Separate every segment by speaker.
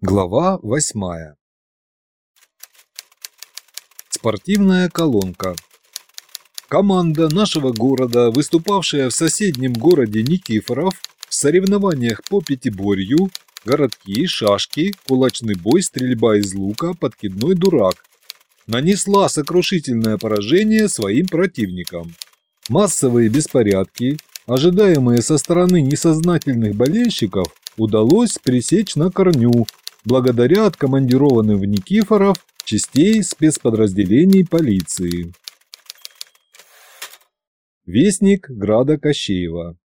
Speaker 1: Глава восьмая Спортивная колонка Команда нашего города, выступавшая в соседнем городе Никифоров в соревнованиях по пятиборью, городки, шашки, кулачный бой, стрельба из лука, подкидной дурак, нанесла сокрушительное поражение своим противникам. Массовые беспорядки, ожидаемые со стороны несознательных болельщиков, удалось пресечь на корню благодаря откомандированным в Никифоров частей спецподразделений полиции. Вестник Града Кощеева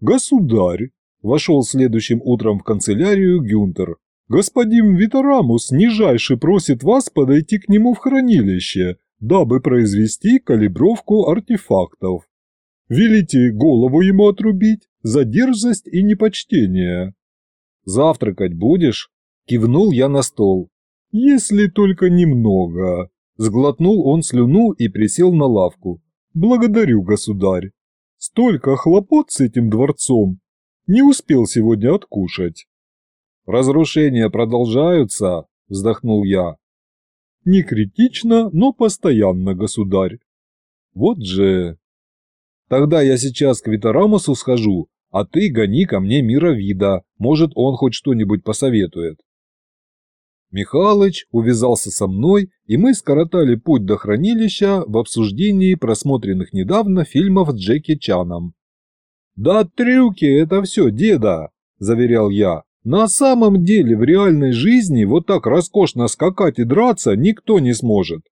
Speaker 1: «Государь!» – вошел следующим утром в канцелярию Гюнтер. «Господин Витарамус нижайше просит вас подойти к нему в хранилище, дабы произвести калибровку артефактов. Велите голову ему отрубить за дерзость и непочтение. «Завтракать будешь?» – кивнул я на стол. «Если только немного». Сглотнул он слюну и присел на лавку. «Благодарю, государь. Столько хлопот с этим дворцом. Не успел сегодня откушать». «Разрушения продолжаются?» – вздохнул я. «Не критично, но постоянно, государь». «Вот же...» «Тогда я сейчас к Витарамусу схожу, а ты гони ко мне мира вида, может, он хоть что-нибудь посоветует. Михалыч увязался со мной, и мы скоротали путь до хранилища в обсуждении просмотренных недавно фильмов с Джеки Чаном. «Да трюки, это все, деда!» – заверял я. «На самом деле в реальной жизни вот так роскошно скакать и драться никто не сможет».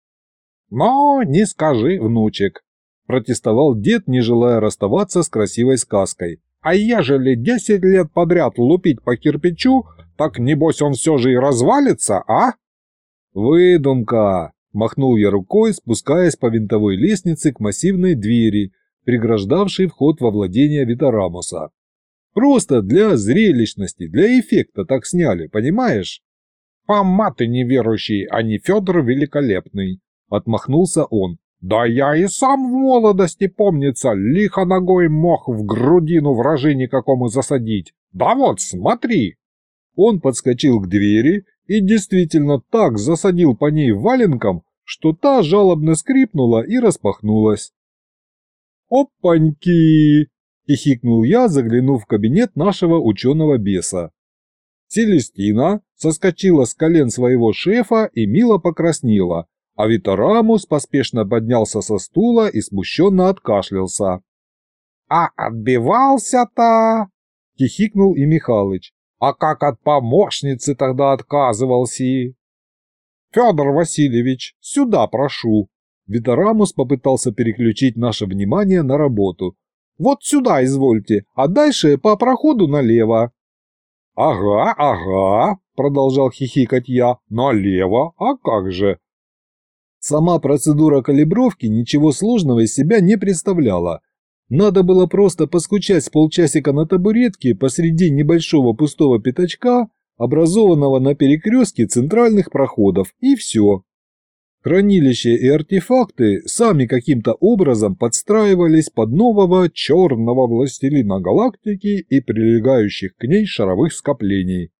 Speaker 1: «Но не скажи, внучек», – протестовал дед, не желая расставаться с красивой сказкой. А ежели десять лет подряд лупить по кирпичу, так небось он все же и развалится, а? Выдумка! Махнул я рукой, спускаясь по винтовой лестнице к массивной двери, преграждавшей вход во владение Витарамуса. Просто для зрелищности, для эффекта так сняли, понимаешь? Пома ты неверующий, а не Федор Великолепный, отмахнулся он. Да я и сам в молодости, помнится, лихо ногой мог в грудину вражине какому засадить. Да вот, смотри!» Он подскочил к двери и действительно так засадил по ней валенком, что та жалобно скрипнула и распахнулась. «Опаньки!» – хихикнул я, заглянув в кабинет нашего ученого-беса. Селестина соскочила с колен своего шефа и мило покраснела, а Витарамус поспешно поднялся со стула и смущенно откашлялся. «А отбивался-то!» – хихикнул и Михалыч. «А как от помощницы тогда отказывался?» «Федор Васильевич, сюда прошу!» Витарамус попытался переключить наше внимание на работу. «Вот сюда извольте, а дальше по проходу налево». «Ага, ага», — продолжал хихикать я, — «налево, а как же? Сама процедура калибровки ничего сложного из себя не представляла. Надо было просто поскучать с полчасика на табуретке посреди небольшого пустого пятачка, образованного на перекрестке центральных проходов, и все. Хранилища и артефакты сами каким-то образом подстраивались под нового черного властелина галактики и прилегающих к ней шаровых скоплений.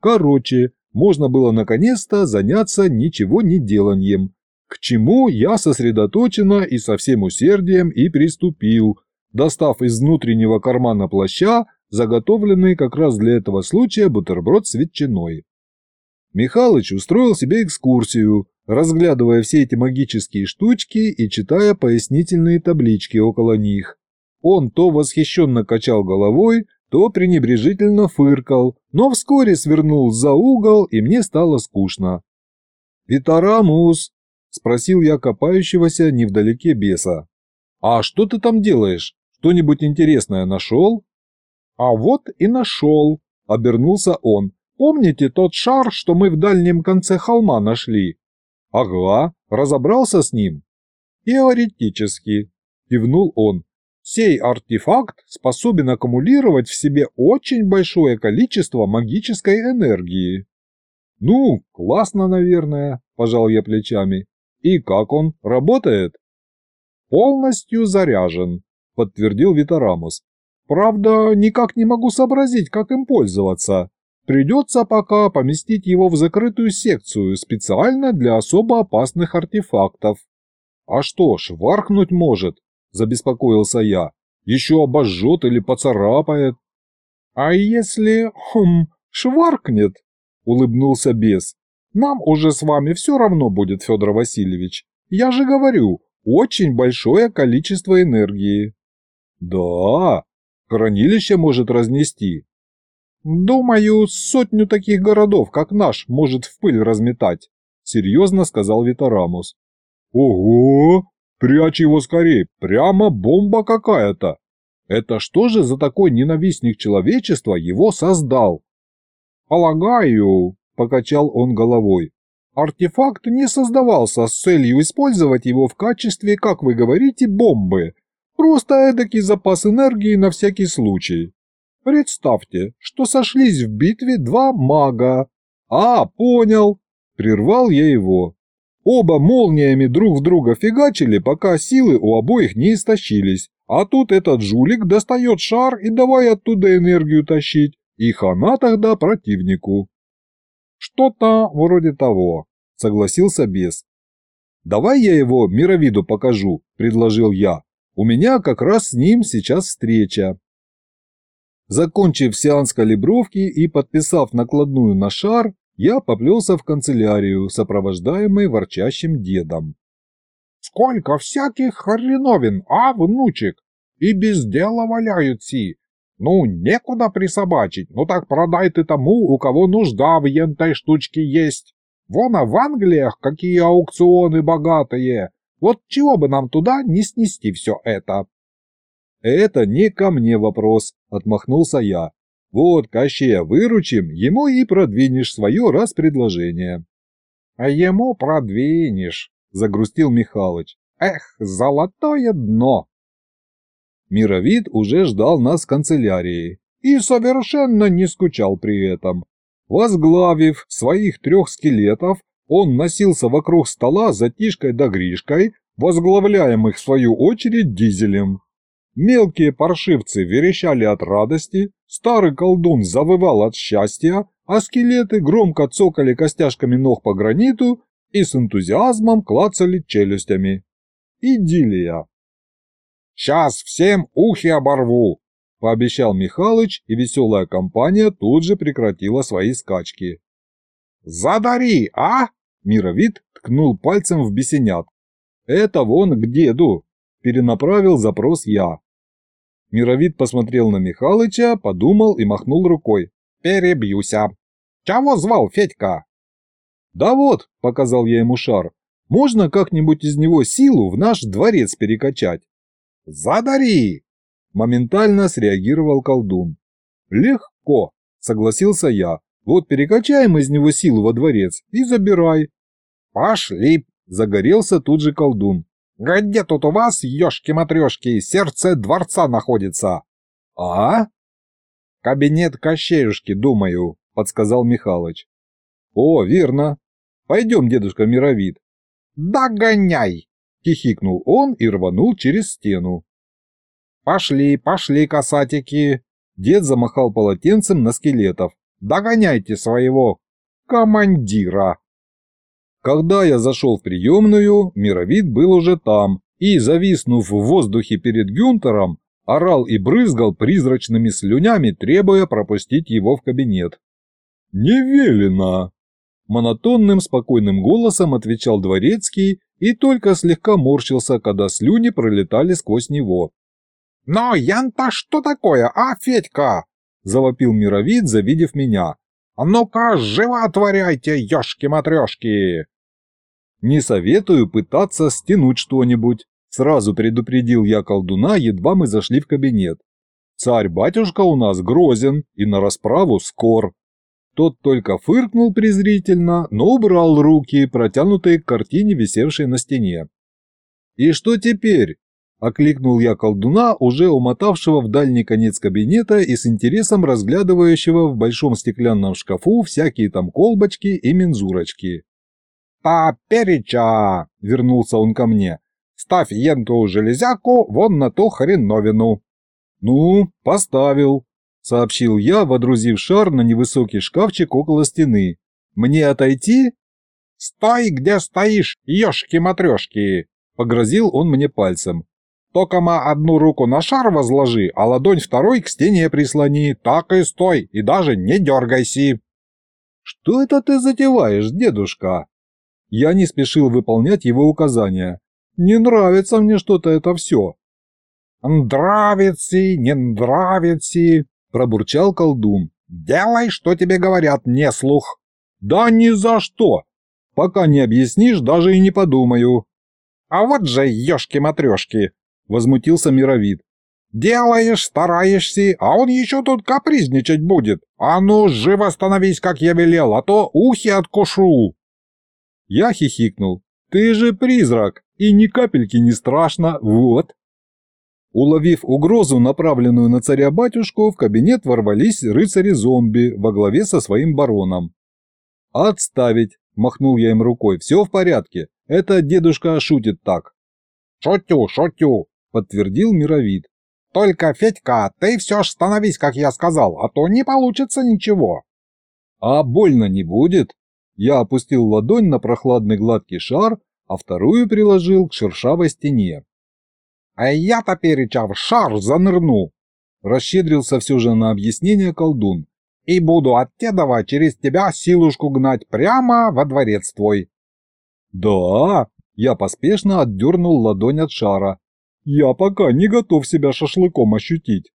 Speaker 1: Короче, можно было наконец-то заняться ничего не деланием, к чему я сосредоточенно и со всем усердием и приступил, достав из внутреннего кармана плаща заготовленный как раз для этого случая бутерброд с ветчиной. Михалыч устроил себе экскурсию, разглядывая все эти магические штучки и читая пояснительные таблички около них. Он то восхищенно качал головой, то пренебрежительно фыркал, но вскоре свернул за угол, и мне стало скучно. «Витарамус!» Спросил я копающегося невдалеке беса. «А что ты там делаешь? Что-нибудь интересное нашел?» «А вот и нашел», — обернулся он. «Помните тот шар, что мы в дальнем конце холма нашли?» «Ага, разобрался с ним?» «Теоретически», — кивнул он. «Сей артефакт способен аккумулировать в себе очень большое количество магической энергии». «Ну, классно, наверное», – пожал я плечами. «И как он? Работает?» «Полностью заряжен», – подтвердил Витарамус. Правда, никак не могу сообразить, как им пользоваться. Придется пока поместить его в закрытую секцию специально для особо опасных артефактов. А что, шваркнуть может? Забеспокоился я. Еще обожжет или поцарапает. А если, хм, шваркнет? Улыбнулся бес. Нам уже с вами все равно будет, Федор Васильевич. Я же говорю, очень большое количество энергии. Да, хранилище может разнести. Думаю, сотню таких городов, как наш, может в пыль разметать, серьезно сказал Витарамус. Ого, прячь его скорее, прямо бомба какая-то. Это что же за такой ненавистник человечества его создал? Полагаю, покачал он головой, Артефакт не создавался с целью использовать его в качестве, как вы говорите, бомбы. Просто эдакий запас энергии на всякий случай. Представьте, что сошлись в битве два мага. А, понял. Прервал я его. Оба молниями друг в друга фигачили, пока силы у обоих не истощились. А тут этот жулик достает шар и давай оттуда энергию тащить. И хана тогда противнику. «Что-то вроде того», — согласился бес. «Давай я его мировиду покажу», — предложил я. «У меня как раз с ним сейчас встреча». Закончив сеанс калибровки и подписав накладную на шар, я поплелся в канцелярию, сопровождаемый ворчащим дедом. «Сколько всяких хреновин, а, внучек? И без дела валяются. Ну, некуда присобачить, ну так продай ты тому, у кого нужда в ентой штучке есть. Вон, а в Англиях какие аукционы богатые. Вот чего бы нам туда не снести все это? Это не ко мне вопрос, отмахнулся я. Вот, Кощея выручим, ему и продвинешь свое раз предложение. А ему продвинешь, загрустил Михалыч. Эх, золотое дно! Мировид уже ждал нас в канцелярии и совершенно не скучал при этом. Возглавив своих трех скелетов, он носился вокруг стола за Тишкой да Гришкой, возглавляемых в свою очередь дизелем. Мелкие паршивцы верещали от радости, старый колдун завывал от счастья, а скелеты громко цокали костяшками ног по граниту и с энтузиазмом клацали челюстями. Идиллия. Сейчас всем ухи оборву!» – пообещал Михалыч, и веселая компания тут же прекратила свои скачки. «Задари, а?» – Мировид ткнул пальцем в бесенят. «Это вон к деду!» – перенаправил запрос я. Мировид посмотрел на Михалыча, подумал и махнул рукой. «Перебьюся. Чего звал Федька?» «Да вот», – показал я ему шар, – «можно как-нибудь из него силу в наш дворец перекачать?» «Задари!» – моментально среагировал колдун. «Легко!» – согласился я. «Вот перекачаем из него силу во дворец и забирай». «Пошли!» – загорелся тут же колдун. «Где тут у вас, ешки-матрешки, сердце дворца находится?» «А?» «Кабинет Кощеюшки, думаю», – подсказал Михалыч. «О, верно. Пойдем, дедушка Мировид». «Догоняй!» Хихикнул он и рванул через стену. «Пошли, пошли, касатики!» Дед замахал полотенцем на скелетов. «Догоняйте своего командира!» Когда я зашел в приемную, Мировид был уже там и, зависнув в воздухе перед Гюнтером, орал и брызгал призрачными слюнями, требуя пропустить его в кабинет. «Не велено!» Монотонным спокойным голосом отвечал дворецкий и только слегка морщился, когда слюни пролетали сквозь него. «Но Янта что такое, а, Федька?» – завопил мировид, завидев меня. «А ну-ка, живо отворяйте, ешки-матрешки!» «Не советую пытаться стянуть что-нибудь», – сразу предупредил я колдуна, едва мы зашли в кабинет. «Царь-батюшка у нас грозен и на расправу скор». Тот только фыркнул презрительно, но убрал руки, протянутые к картине, висевшей на стене. «И что теперь?» – окликнул я колдуна, уже умотавшего в дальний конец кабинета и с интересом разглядывающего в большом стеклянном шкафу всякие там колбочки и мензурочки. «Паперича!» – вернулся он ко мне. «Ставь енту железяку вон на ту хреновину!» «Ну, поставил», — сообщил я, водрузив шар на невысокий шкафчик около стены. «Мне отойти?»
Speaker 2: «Стой, где стоишь, ешки-матрешки!» — погрозил он мне пальцем. «Токома одну руку на шар возложи, а ладонь второй к стене прислони. Так и стой, и даже не дергайся!»
Speaker 1: «Что это ты затеваешь, дедушка?» Я не спешил выполнять его указания. «Не нравится мне что-то это все».
Speaker 2: «Нравится, не нравится», — пробурчал колдун. «Делай, что тебе говорят, не слух».
Speaker 1: «Да ни за что! Пока не объяснишь, даже и не подумаю».
Speaker 2: «А вот же ешки-матрешки!» — возмутился Мировид. «Делаешь, стараешься, а он еще тут капризничать будет. А ну, живо становись, как я велел, а то ухи откушу!»
Speaker 1: Я хихикнул. «Ты же призрак, и ни капельки не страшно, вот!» Уловив угрозу, направленную на царя-батюшку, в кабинет ворвались рыцари-зомби во главе со своим бароном. «Отставить!» – махнул я им рукой. «Все в порядке. Это дедушка шутит так».
Speaker 2: «Шутю, шутю!» – подтвердил мировид. «Только, Федька, ты все ж становись, как я сказал, а то не получится ничего».
Speaker 1: «А больно не будет?» Я опустил ладонь на прохладный гладкий шар, а вторую приложил к шершавой стене.
Speaker 2: «А я-то переча в шар занырну!»
Speaker 1: Расщедрился все же на объяснение колдун.
Speaker 2: «И буду от Тедова через тебя силушку гнать прямо во дворец твой».
Speaker 1: «Да?» Я поспешно отдернул ладонь от шара. «Я пока не готов себя шашлыком ощутить».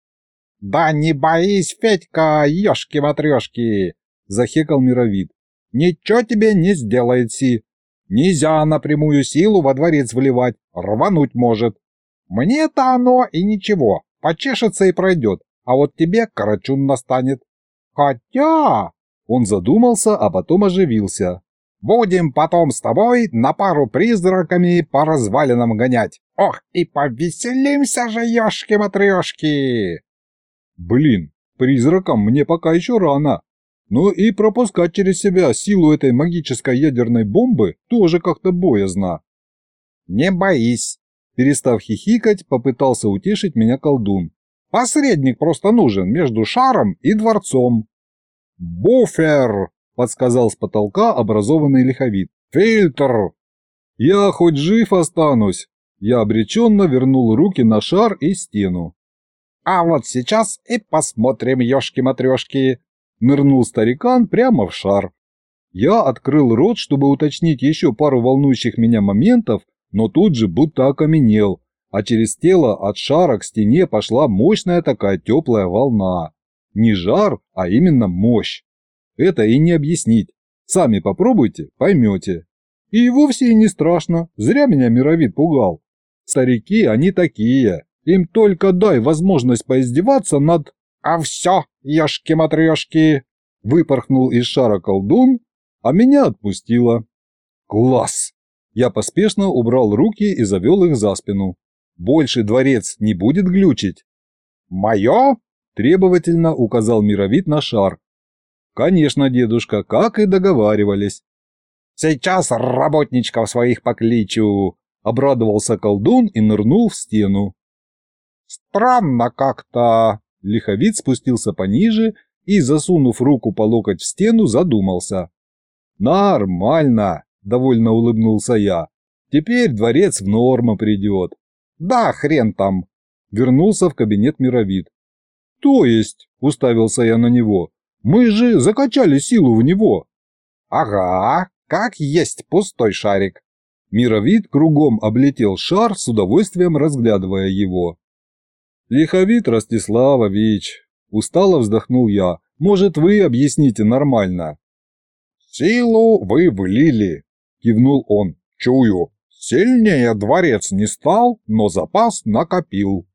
Speaker 2: «Да не боись, Федька, ешки-матрешки!» – захекал мировид. «Ничего тебе не сделает Си. Нельзя напрямую силу во дворец вливать, рвануть может. Мне-то оно и ничего, почешется и пройдет, а вот тебе карачун настанет. Хотя...»
Speaker 1: Он задумался, а потом оживился.
Speaker 2: «Будем потом с тобой на пару призраками по развалинам гонять. Ох, и повеселимся же, ешки-матрешки!»
Speaker 1: «Блин, призракам мне пока еще рано. Но и пропускать через себя силу этой магической ядерной бомбы тоже как-то боязно».
Speaker 2: «Не боись!»
Speaker 1: Перестав хихикать, попытался утешить меня колдун.
Speaker 2: «Посредник просто нужен между шаром и дворцом».
Speaker 1: «Буфер!» – подсказал с потолка образованный лиховид.
Speaker 2: «Фильтр!»
Speaker 1: «Я хоть жив останусь!» Я обреченно вернул руки на шар и стену.
Speaker 2: «А вот сейчас и посмотрим, ешки-матрешки!»
Speaker 1: Нырнул старикан прямо в шар. Я открыл рот, чтобы уточнить еще пару волнующих меня моментов, но тут же будто окаменел, а через тело от шара к стене пошла мощная такая теплая волна. Не жар, а именно мощь. Это и не объяснить. Сами попробуйте, поймете. И вовсе не страшно, зря меня мировид пугал. Старики, они такие, им только дай возможность поиздеваться над...
Speaker 2: А все, ешки-матрешки!
Speaker 1: Выпорхнул из шара колдун, а меня отпустило. Класс! Я поспешно убрал руки и завел их за спину. Больше дворец не будет глючить.
Speaker 2: «Мое?»
Speaker 1: – требовательно указал мировид на шар. «Конечно, дедушка, как и договаривались».
Speaker 2: «Сейчас работничков своих покличу!»
Speaker 1: – обрадовался колдун и нырнул в стену.
Speaker 2: «Странно как-то!»
Speaker 1: – лиховид спустился пониже и, засунув руку по локоть в стену, задумался. «Нормально!» Довольно улыбнулся я. Теперь дворец в норму придет.
Speaker 2: Да, хрен там.
Speaker 1: Вернулся в кабинет мировид. То есть, уставился я на него, мы же закачали силу в него.
Speaker 2: Ага, как есть пустой шарик.
Speaker 1: Мировид кругом облетел шар, с удовольствием разглядывая его. «Лиховид Ростиславович», – устало вздохнул я, – «может, вы объясните нормально?»
Speaker 2: «Силу вы влили, кивнул он. «Чую. Сильнее дворец не стал, но запас накопил».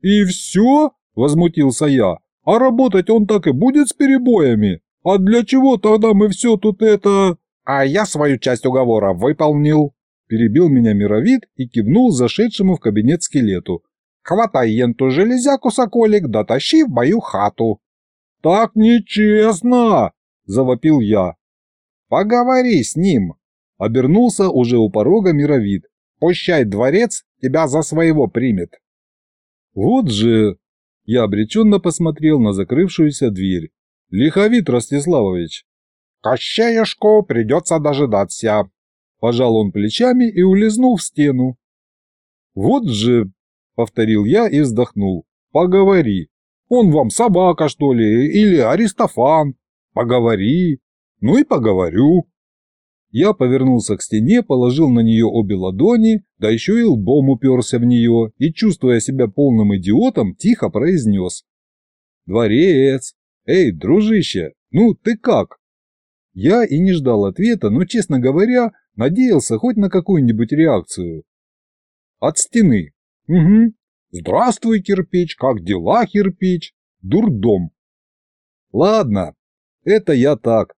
Speaker 1: «И все?» – возмутился я. «А работать он так и будет с перебоями? А для чего тогда мы все тут это...»
Speaker 2: «А я свою часть уговора выполнил», –
Speaker 1: перебил меня мировид и кивнул зашедшему в кабинет скелету.
Speaker 2: «Хватай енту железяку, соколик, да тащи в мою хату».
Speaker 1: «Так нечестно!» – завопил я.
Speaker 2: «Поговори с ним»,
Speaker 1: Обернулся уже у порога мировид.
Speaker 2: «Пущай дворец тебя за своего примет».
Speaker 1: «Вот же...» Я обреченно посмотрел на закрывшуюся дверь. «Лиховит, Ростиславович!»
Speaker 2: «Кощеюшку придется дожидаться!»
Speaker 1: Пожал он плечами и улизнул в стену. «Вот же!» — повторил я и вздохнул. «Поговори. Он вам собака, что ли, или Аристофан? Поговори. Ну и поговорю». Я повернулся к стене, положил на нее обе ладони, да еще и лбом уперся в нее и, чувствуя себя полным идиотом, тихо произнес. «Дворец! Эй, дружище, ну ты как?» Я и не ждал ответа, но, честно говоря, надеялся хоть на какую-нибудь реакцию. От стены. Угу. Здравствуй, кирпич, как дела, кирпич? Дурдом. Ладно, это я так.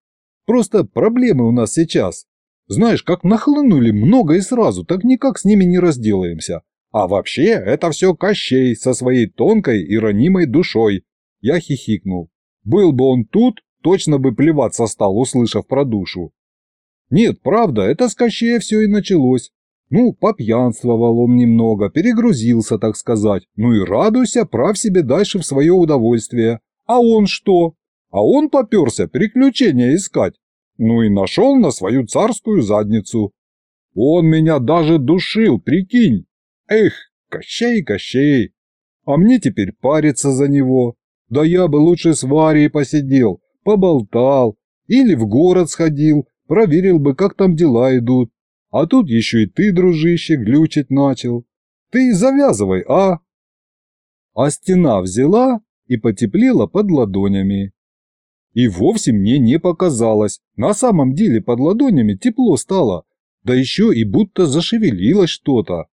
Speaker 1: Просто проблемы у нас сейчас. Знаешь, как нахлынули много и сразу, так никак с ними не разделаемся. А вообще, это все Кощей со своей тонкой и ранимой душой. Я хихикнул. Был бы он тут, точно бы плеваться стал, услышав про душу. Нет, правда, это с Кощея все и началось. Ну, попьянствовал он немного, перегрузился, так сказать. Ну и радуйся, прав себе дальше в свое удовольствие. А он что? А он поперся приключения искать. Ну и нашел на свою царскую задницу. Он меня даже душил, прикинь. Эх, Кощей, Кощей. А мне теперь париться за него. Да я бы лучше с Варей посидел, поболтал. Или в город сходил, проверил бы, как там дела идут. А тут еще и ты, дружище, глючить начал. Ты завязывай, а? А стена взяла и потеплела под ладонями. И вовсе мне не показалось. На самом деле под ладонями тепло стало. Да еще и будто зашевелилось что-то.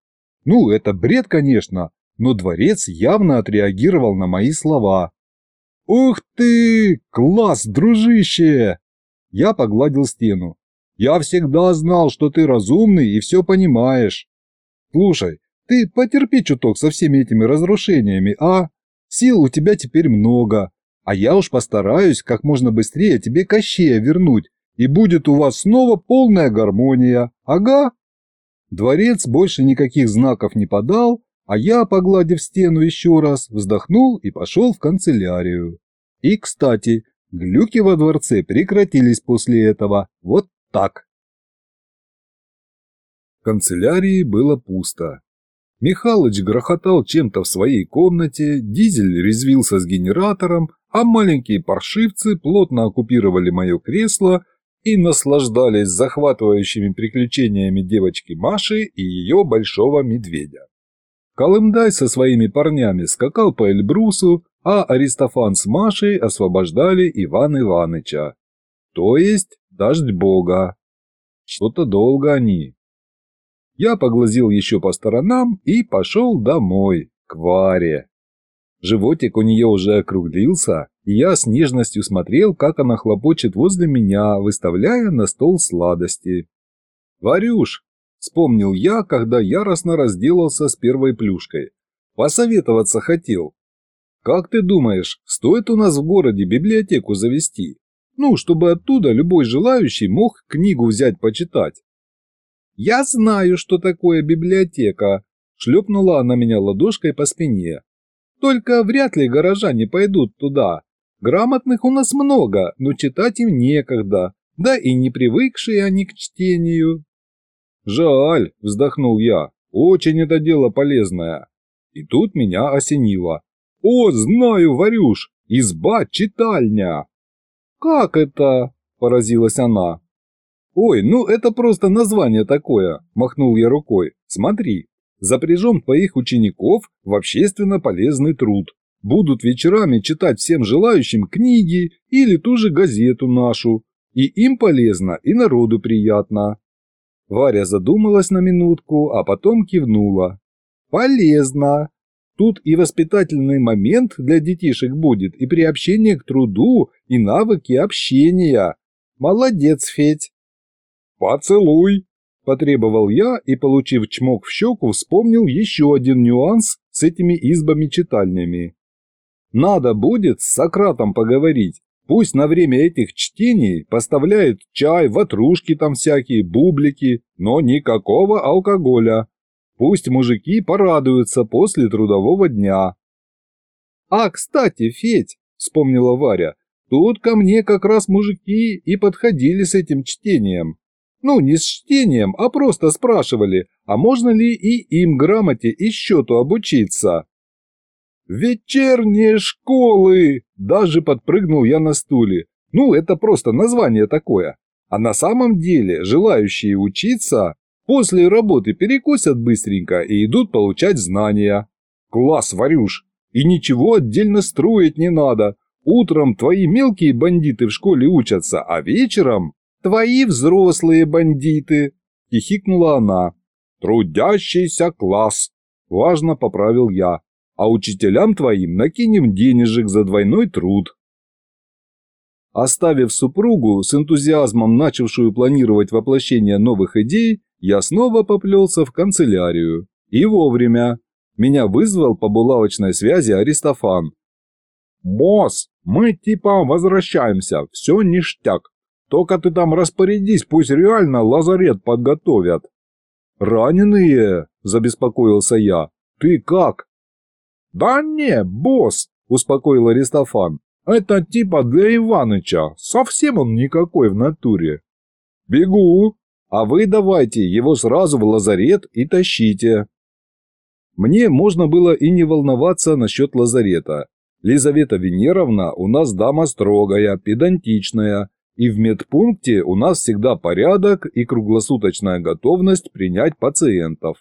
Speaker 1: Ну, это бред, конечно, но дворец явно отреагировал на мои слова. «Ух ты! Класс, дружище!» Я погладил стену. «Я всегда знал, что ты разумный и все понимаешь. Слушай, ты потерпи чуток со всеми этими разрушениями, а? Сил у тебя теперь много, а я уж постараюсь как можно быстрее тебе Кощея вернуть, и будет у вас снова полная гармония, ага?» Дворец больше никаких знаков не подал, а я, погладив стену еще раз, вздохнул и пошел в канцелярию. И, кстати, глюки во дворце прекратились после этого, вот так. В канцелярии было пусто. Михалыч грохотал чем-то в своей комнате, дизель резвился с генератором, а маленькие паршивцы плотно оккупировали мое кресло и наслаждались захватывающими приключениями девочки Маши и ее большого медведя. Колымдай со своими парнями скакал по Эльбрусу, а Аристофан с Машей освобождали Иван Иваныча. То есть дождь бога. Что-то долго они. Я поглазил еще по сторонам и пошел домой, к Варе. Животик у нее уже округлился, и я с нежностью смотрел, как она хлопочет возле меня, выставляя на стол сладости. «Варюш, Вспомнил я, когда яростно разделался с первой плюшкой. Посоветоваться хотел. Как ты думаешь, стоит у нас в городе библиотеку завести? Ну, чтобы оттуда любой желающий мог книгу взять почитать. Я знаю, что такое библиотека, шлепнула она меня ладошкой по спине. Только вряд ли горожане пойдут туда. Грамотных у нас много, но читать им некогда, да и не привыкшие они к чтению. «Жаль», – вздохнул я, – «очень это дело полезное». И тут меня осенило. «О, знаю, Варюш, изба-читальня!» «Как это?» – поразилась она. «Ой, ну это просто название такое», – махнул я рукой. «Смотри, запряжем твоих учеников в общественно полезный труд. Будут вечерами читать всем желающим книги или ту же газету нашу. И им полезно, и народу приятно. Варя задумалась на минутку, а потом кивнула. «Полезно. Тут и воспитательный момент для детишек будет, и приобщение к труду, и навыки общения. Молодец, Федь!» «Поцелуй!» – потребовал я и, получив чмок в щеку, вспомнил еще один нюанс с этими избами-читальнями. «Надо будет с Сократом поговорить, Пусть на время этих чтений поставляют чай, ватрушки там всякие, бублики, но никакого алкоголя. Пусть мужики порадуются после трудового дня. А, кстати, Федь, вспомнила Варя, тут ко мне как раз мужики и подходили с этим чтением. Ну, не с чтением, а просто спрашивали, а можно ли и им грамоте и счету обучиться. «Вечерние школы!» Даже подпрыгнул я на стуле. Ну, это просто название такое. А на самом деле желающие учиться после работы перекусят быстренько и идут получать знания. Класс, Варюш! И ничего отдельно строить не надо. Утром твои мелкие бандиты в школе учатся, а вечером твои взрослые бандиты!» – хихикнула она. «Трудящийся класс!» – важно поправил я. «А учителям твоим накинем денежек за двойной труд». Оставив супругу, с энтузиазмом начавшую планировать воплощение новых идей, я снова поплелся в канцелярию. И вовремя. Меня вызвал по булавочной связи Аристофан. «Босс, мы типа возвращаемся, все ништяк. Только ты там распорядись, пусть реально лазарет подготовят». «Раненые?» – забеспокоился я. «Ты как?» «Да не, босс», – успокоил Аристофан. «Это типа для Иваныча, совсем он никакой в натуре». «Бегу, а вы давайте его сразу в лазарет и тащите». Мне можно было и не волноваться насчет лазарета. Лизавета Венеровна у нас дама строгая, педантичная, и в медпункте у нас всегда порядок и круглосуточная готовность принять пациентов.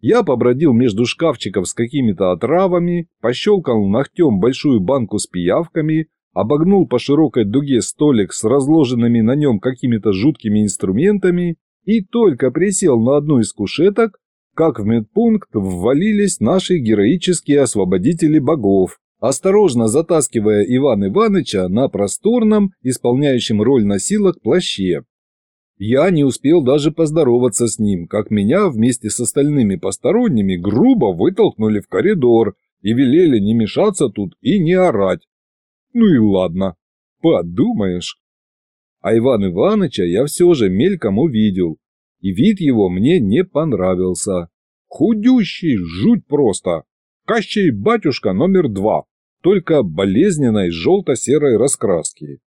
Speaker 1: Я побродил между шкафчиков с какими-то отравами, пощелкал ногтем большую банку с пиявками, обогнул по широкой дуге столик с разложенными на нем какими-то жуткими инструментами и только присел на одну из кушеток, как в медпункт ввалились наши героические освободители богов, осторожно затаскивая Ивана Ивановича на просторном, исполняющем роль носилок, плаще. Я не успел даже поздороваться с ним, как меня вместе с остальными посторонними грубо вытолкнули в коридор и велели не мешаться тут и не орать. Ну и ладно, подумаешь. А Иван Ивановича я все же мельком увидел, и вид его мне не понравился. Худющий, жуть просто. Кощей батюшка номер два только болезненной желто-серой раскраски.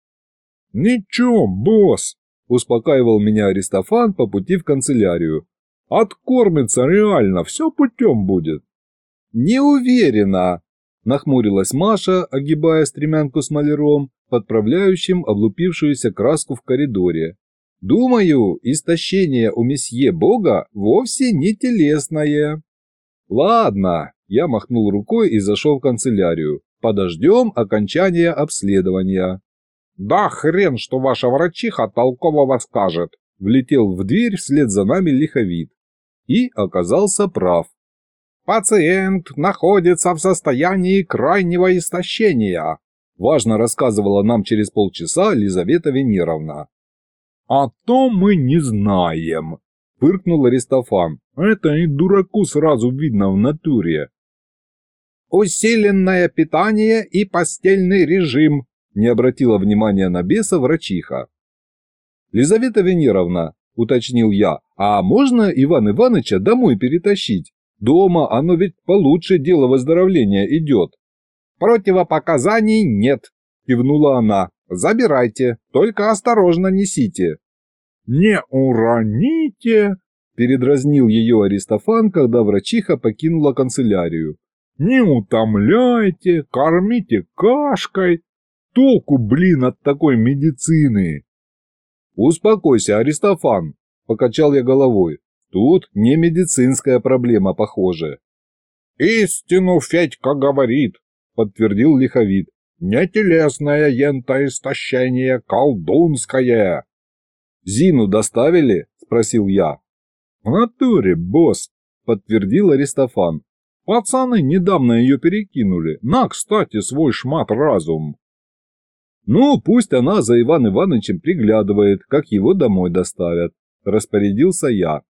Speaker 1: «Ничего, босс!» – успокаивал меня Аристофан по пути в канцелярию. «Откормится реально, все путем будет». «Не уверена!» – нахмурилась Маша, огибая стремянку с маляром, подправляющим облупившуюся краску в коридоре. «Думаю, истощение у месье Бога вовсе не телесное». «Ладно», – я махнул рукой и зашел в канцелярию. Подождем окончания обследования». «Да хрен, что ваша врачиха толкового скажет!» Влетел в дверь вслед за нами лиховид. И оказался прав. «Пациент находится в состоянии крайнего истощения», важно рассказывала нам через полчаса Лизавета Венеровна. «А то мы не знаем», – фыркнул Аристофан. «Это и дураку сразу видно в натуре усиленное питание и постельный режим», не обратила внимания на беса врачиха. «Лизавета Венеровна», – уточнил я, – «а можно Иван Ивановича домой перетащить? Дома оно ведь получше дело выздоровления идет». «Противопоказаний нет», – кивнула она. «Забирайте, только осторожно несите». «Не уроните!» – передразнил ее Аристофан, когда врачиха покинула канцелярию. Не утомляйте, кормите кашкой. Толку, блин, от такой медицины. Успокойся, Аристофан, покачал я головой. Тут не медицинская проблема, похоже. Истину Федька говорит, подтвердил лиховид. Не телесное ентоистощение, колдунское. Зину доставили? Спросил я. В натуре, босс, подтвердил Аристофан. Пацаны недавно ее перекинули. На, кстати, свой шмат-разум. Ну, пусть она за Иван Ивановичем приглядывает, как его домой доставят. Распорядился я.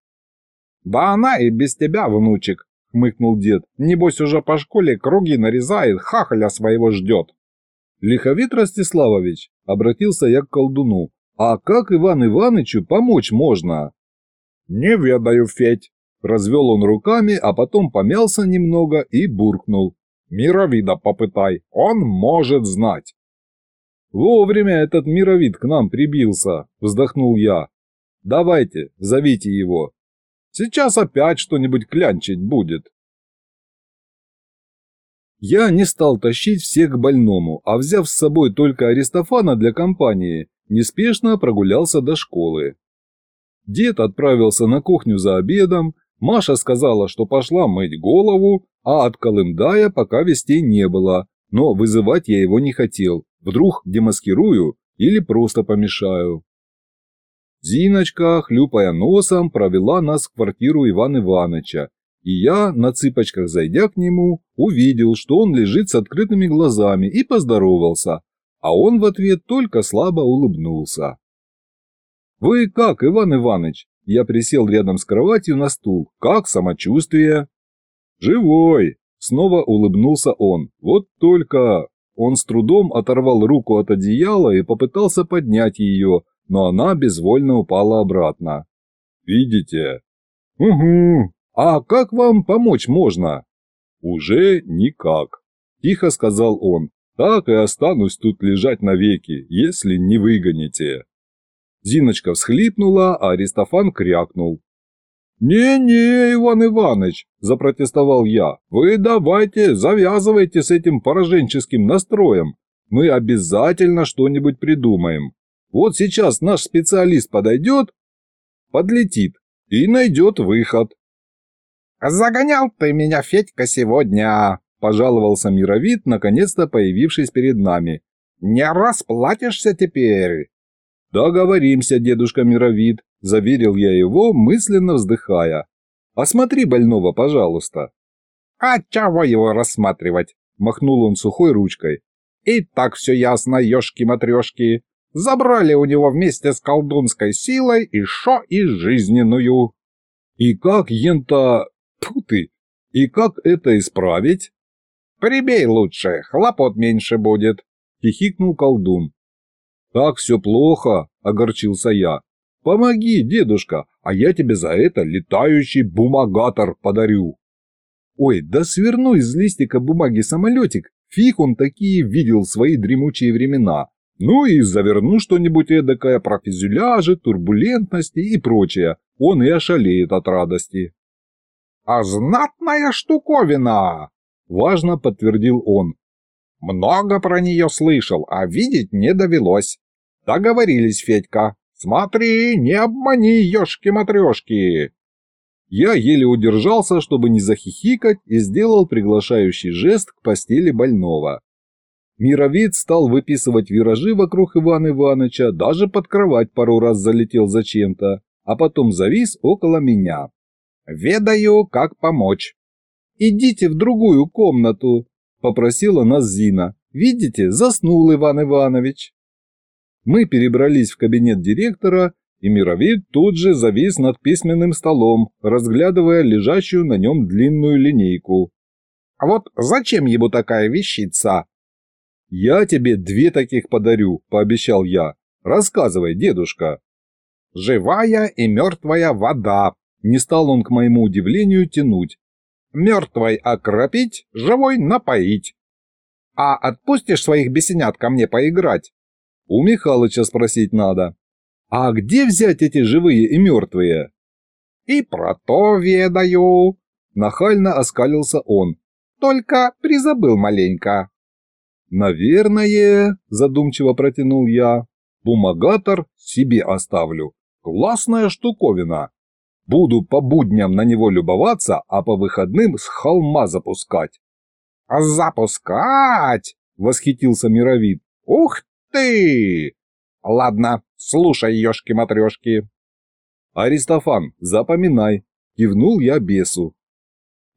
Speaker 1: Да она и без тебя, внучек, хмыкнул дед. Небось уже по школе круги нарезает, хахаля своего ждет. Лиховит Ростиславович, обратился я к колдуну. А как Иван Ивановичу помочь можно? Не ведаю, Федь, Развел он руками, а потом помялся немного и буркнул.
Speaker 2: Мировида попытай, он может знать.
Speaker 1: Вовремя этот мировид к нам прибился, вздохнул я. Давайте, зовите его. Сейчас опять что-нибудь клянчить будет. Я не стал тащить всех к больному, а взяв с собой только Аристофана для компании, неспешно прогулялся до школы. Дед отправился на кухню за обедом, Маша сказала, что пошла мыть голову, а от Колымдая пока вестей не было, но вызывать я его не хотел, вдруг демаскирую или просто помешаю. Зиночка, хлюпая носом, провела нас в квартиру Ивана Ивановича, и я, на цыпочках зайдя к нему, увидел, что он лежит с открытыми глазами и поздоровался, а он в ответ только слабо улыбнулся. «Вы как, Иван Иванович?» Я присел рядом с кроватью на стул. «Как самочувствие?» «Живой!» Снова улыбнулся он. «Вот только...» Он с трудом оторвал руку от одеяла и попытался поднять ее, но она безвольно упала обратно. «Видите?» «Угу. А как вам помочь можно?» «Уже никак», – тихо сказал он. «Так и останусь тут лежать навеки, если не выгоните». Зиночка всхлипнула, а Аристофан крякнул. «Не-не, Иван Иванович», – запротестовал я, – «вы давайте завязывайте с этим пораженческим настроем. Мы обязательно что-нибудь придумаем. Вот сейчас наш специалист подойдет, подлетит и найдет выход».
Speaker 2: «Загонял ты меня, Федька, сегодня», – пожаловался Мировид, наконец-то появившись перед нами. «Не расплатишься теперь».
Speaker 1: «Договоримся, дедушка Мировид», – заверил я его, мысленно вздыхая. «Осмотри больного, пожалуйста».
Speaker 2: «А чего его рассматривать?» – махнул он сухой ручкой. «И так все ясно, ешки-матрешки. Забрали у него вместе с колдунской силой и шо и жизненную».
Speaker 1: «И как ента... Тьфу ты! И как это исправить?»
Speaker 2: «Прибей лучше, хлопот меньше будет», – хихикнул колдун.
Speaker 1: «Так все плохо», – огорчился я. «Помоги, дедушка, а я тебе за это летающий бумагатор подарю». Ой, да сверну из листика бумаги самолетик, фиг он такие видел в свои дремучие времена. Ну и заверну что-нибудь эдакое про фюзеляжи, турбулентности и прочее, он и ошалеет от радости.
Speaker 2: «А знатная штуковина!» – важно подтвердил он. «Много про нее слышал, а видеть не довелось. Договорились, Федька. Смотри, не обмани ешки-матрешки.
Speaker 1: Я еле удержался, чтобы не захихикать, и сделал приглашающий жест к постели больного. Мировид стал выписывать виражи вокруг Ивана Ивановича, даже под кровать пару раз залетел зачем-то, а потом завис около меня.
Speaker 2: «Ведаю, как помочь».
Speaker 1: «Идите в другую комнату», – попросила нас Зина. «Видите, заснул Иван Иванович». Мы перебрались в кабинет директора, и Мировид тут же завис над письменным столом, разглядывая лежащую на нем длинную линейку.
Speaker 2: «А вот зачем ему такая вещица?»
Speaker 1: «Я тебе две таких подарю», – пообещал я. «Рассказывай, дедушка».
Speaker 2: «Живая и мертвая вода», – не стал он, к моему удивлению, тянуть. «Мертвой окропить, живой напоить». «А отпустишь своих бесенят ко мне поиграть?»
Speaker 1: У Михалыча спросить надо. А где взять эти живые и мертвые?
Speaker 2: И про то ведаю.
Speaker 1: Нахально оскалился он.
Speaker 2: Только призабыл маленько.
Speaker 1: Наверное, задумчиво протянул я. Бумагатор себе оставлю. Классная штуковина. Буду по будням на него любоваться, а по выходным с холма запускать.
Speaker 2: «Запускать!» — восхитился Мировид. «Ух ты! Ладно, слушай, ёшки-матрёшки.
Speaker 1: Аристофан, запоминай, кивнул я бесу.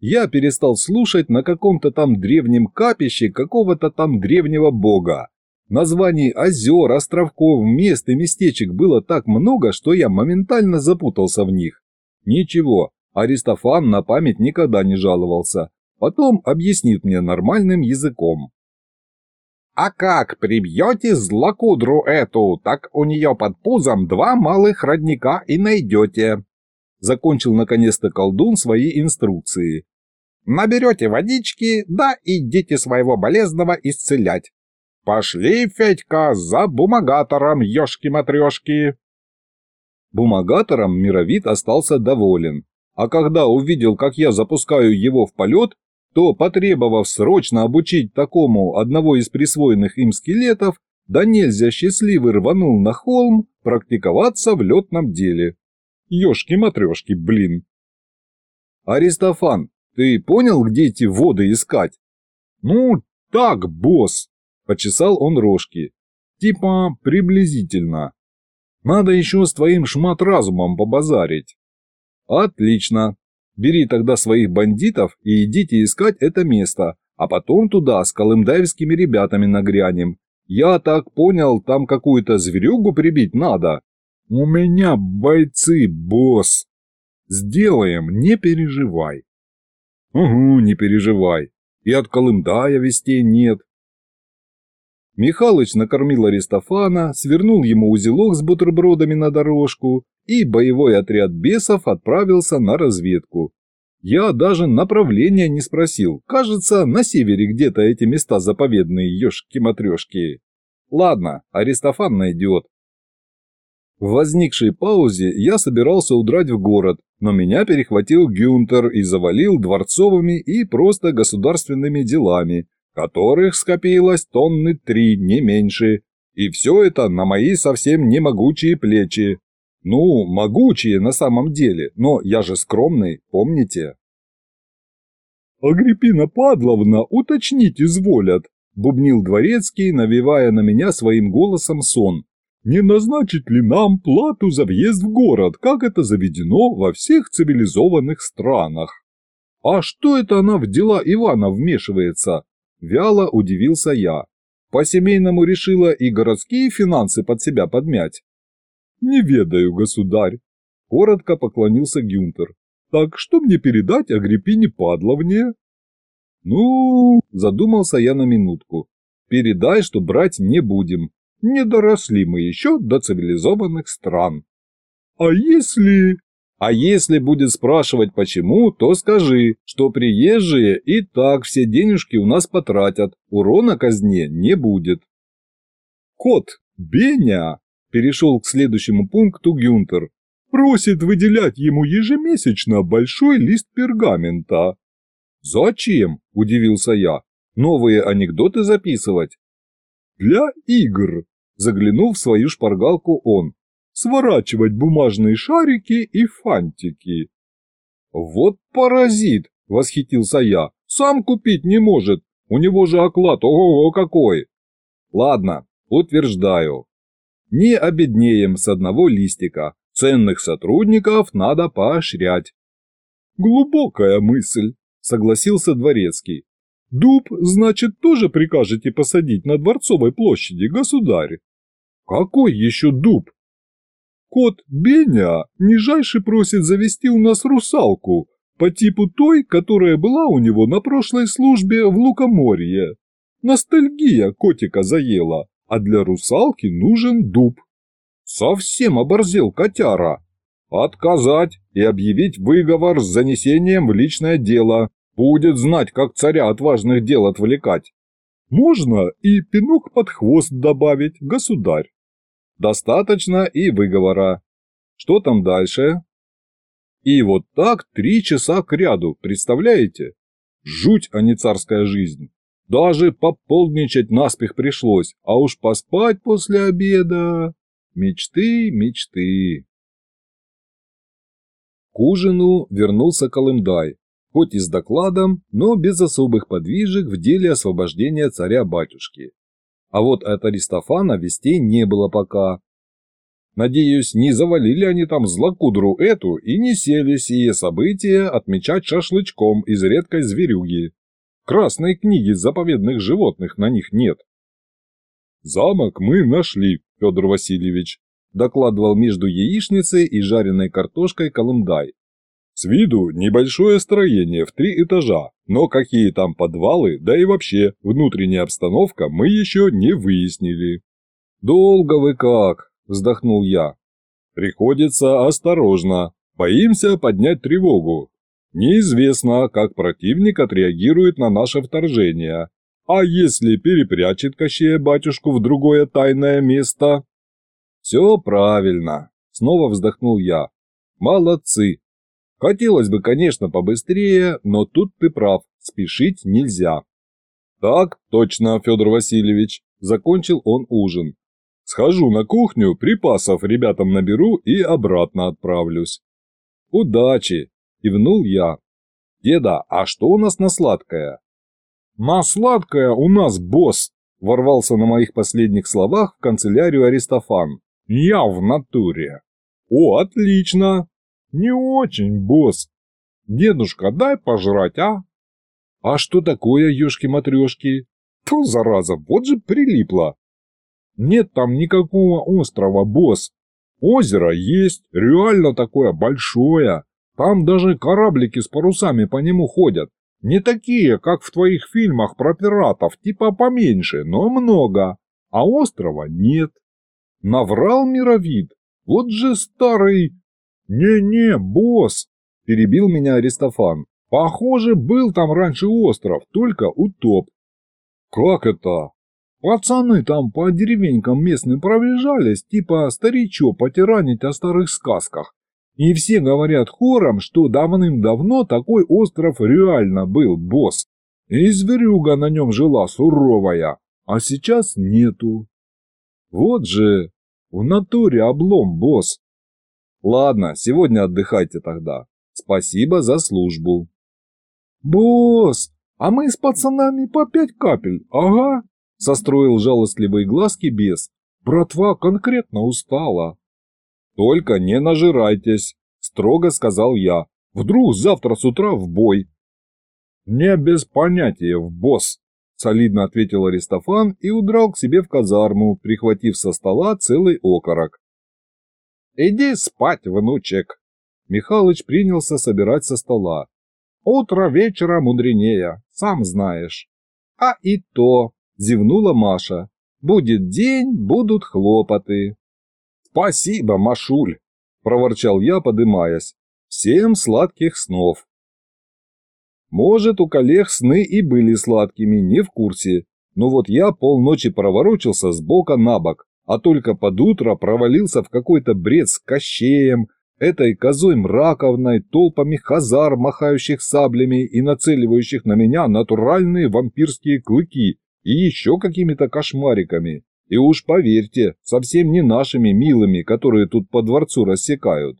Speaker 1: Я перестал слушать на каком-то там древнем капище какого-то там древнего бога. Названий озер, островков, мест и местечек было так много, что я моментально запутался в них. Ничего, Аристофан на память никогда не жаловался. Потом объяснит мне нормальным языком.
Speaker 2: А как прибьете злокудру эту, так у нее под пузом два малых родника и найдете.
Speaker 1: Закончил наконец-то колдун свои инструкции.
Speaker 2: Наберете водички, да идите своего болезного исцелять. Пошли, Федька, за бумагатором, ёшки-матрёшки.
Speaker 1: Бумагатором мировид остался доволен, а когда увидел, как я запускаю его в полет, то, потребовав срочно обучить такому одного из присвоенных им скелетов, да нельзя счастливый рванул на холм практиковаться в летном деле. Ёшки-матрёшки, блин. Аристофан, ты понял, где эти воды искать?
Speaker 2: Ну, так, босс,
Speaker 1: почесал он рожки. Типа приблизительно. Надо еще с твоим шмат-разумом побазарить. Отлично. Бери тогда своих бандитов и идите искать это место, а потом туда с колымдаевскими ребятами нагрянем. Я так понял, там какую-то зверюгу прибить надо.
Speaker 2: У меня бойцы, босс. Сделаем, не переживай.
Speaker 1: Угу, не переживай. И от Колымдая вестей нет. Михалыч накормил Аристофана, свернул ему узелок с бутербродами на дорожку, и боевой отряд бесов отправился на разведку. Я даже направления не спросил. Кажется, на севере где-то эти места заповедные, ешки-матрешки. Ладно, Аристофан найдет. В возникшей паузе я собирался удрать в город, но меня перехватил Гюнтер и завалил дворцовыми и просто государственными делами, которых скопилось тонны три, не меньше. И все это на мои совсем не могучие плечи. Ну, могучие на самом деле, но я же скромный, помните?
Speaker 2: «Агриппина Падловна, уточнить изволят», – бубнил дворецкий, навевая на меня своим голосом сон не назначить ли нам плату за въезд в город, как это заведено во всех цивилизованных странах?
Speaker 1: А что это она в дела Ивана вмешивается? Вяло удивился я. По-семейному решила и городские финансы под себя подмять.
Speaker 2: Не ведаю, государь. Коротко поклонился Гюнтер. Так что мне передать Агриппине Падловне?
Speaker 1: Ну, задумался я на минутку. Передай, что брать не будем, не доросли мы еще до цивилизованных стран.
Speaker 2: А если...
Speaker 1: А если будет спрашивать почему, то скажи, что приезжие и так все денежки у нас потратят, урона казне не будет.
Speaker 2: Кот, Беня, перешел к следующему пункту Гюнтер, просит выделять ему ежемесячно большой лист пергамента.
Speaker 1: «Зачем?» – удивился я. «Новые анекдоты записывать?»
Speaker 2: «Для игр», – заглянув в свою шпаргалку он. «Сворачивать бумажные шарики и фантики».
Speaker 1: «Вот паразит!» – восхитился я. «Сам купить не может. У него же оклад ого-го какой!» «Ладно, утверждаю. Не обеднеем с одного листика. Ценных сотрудников надо поощрять».
Speaker 2: «Глубокая мысль», – согласился Дворецкий. Дуб, значит, тоже прикажете посадить на Дворцовой площади, государь?
Speaker 1: Какой еще дуб?
Speaker 2: Кот Беня нижайше просит завести у нас русалку, по типу той, которая была у него на прошлой службе в Лукоморье. Ностальгия котика заела, а для русалки нужен дуб.
Speaker 1: Совсем оборзел котяра. Отказать и объявить выговор с занесением в личное дело, Будет знать, как царя от важных дел отвлекать.
Speaker 2: Можно и пинок под хвост добавить, государь.
Speaker 1: Достаточно и выговора. Что там дальше? И вот так три часа к ряду, представляете? Жуть, а не царская жизнь. Даже пополдничать наспех пришлось, а уж поспать после обеда... Мечты, мечты. К ужину вернулся Колымдай, хоть и с докладом, но без особых подвижек в деле освобождения царя-батюшки. А вот от Аристофана вестей не было пока. Надеюсь, не завалили они там злокудру эту и не сели сие события отмечать шашлычком из редкой зверюги. Красной книги заповедных животных на них нет.
Speaker 2: «Замок мы нашли, Федор Васильевич», докладывал между яичницей и жареной картошкой Колымдай. С виду небольшое строение в три этажа, но какие там подвалы, да и вообще внутренняя обстановка мы еще не выяснили.
Speaker 1: «Долго вы как?» – вздохнул я.
Speaker 2: «Приходится осторожно. Боимся поднять тревогу.
Speaker 1: Неизвестно, как противник отреагирует на наше вторжение. А если перепрячет Кощея батюшку в другое тайное место? Все правильно, снова вздохнул я. Молодцы. Хотелось бы, конечно, побыстрее, но тут ты прав, спешить нельзя. Так точно, Федор Васильевич, закончил он ужин. Схожу на кухню, припасов ребятам наберу и обратно отправлюсь. Удачи, кивнул я. Деда, а что у нас на сладкое? На сладкое у нас босс, ворвался на моих последних словах в канцелярию Аристофан. Я в натуре. О, отлично. Не очень, босс. Дедушка, дай пожрать, а? А что такое, ёшки-матрёшки? Ту, зараза, вот же прилипло. Нет там никакого острова, босс. Озеро есть, реально такое большое. Там даже кораблики с парусами по нему ходят. Не такие, как в твоих фильмах про пиратов, типа поменьше, но много. А острова нет. Наврал мировид. Вот же старый... «Не-не, босс!» – перебил меня Аристофан. «Похоже, был там раньше остров, только утоп». «Как это?» Пацаны там по деревенькам местным пробежались, типа старичо потиранить о старых сказках. И все говорят хором, что давным-давно такой остров реально был, босс. И зверюга на нем жила суровая, а сейчас нету. Вот же, в натуре облом, босс. Ладно, сегодня отдыхайте тогда. Спасибо за службу. Босс, а мы с пацанами по пять капель, ага. Состроил жалостливые глазки бес. Братва конкретно устала. Только не нажирайтесь, строго сказал я. Вдруг завтра с утра в бой. Не без понятия, в босс, солидно ответил Аристофан и удрал к себе в казарму, прихватив со стола целый окорок. «Иди спать, внучек!» Михалыч принялся собирать со стола. «Утро вечера мудренее, сам знаешь». «А и то!» – зевнула Маша. «Будет день, будут хлопоты». «Спасибо, Машуль!» – проворчал я, подымаясь. «Всем сладких снов!» Может, у коллег сны и были сладкими, не в курсе. Но вот я полночи проворочился с бока на бок, а только под утро провалился в какой-то бред с Кощеем, этой козой Мраковной, толпами хазар, махающих саблями и нацеливающих на меня натуральные вампирские клыки и еще какими-то кошмариками. И уж поверьте, совсем не нашими милыми, которые тут по дворцу рассекают.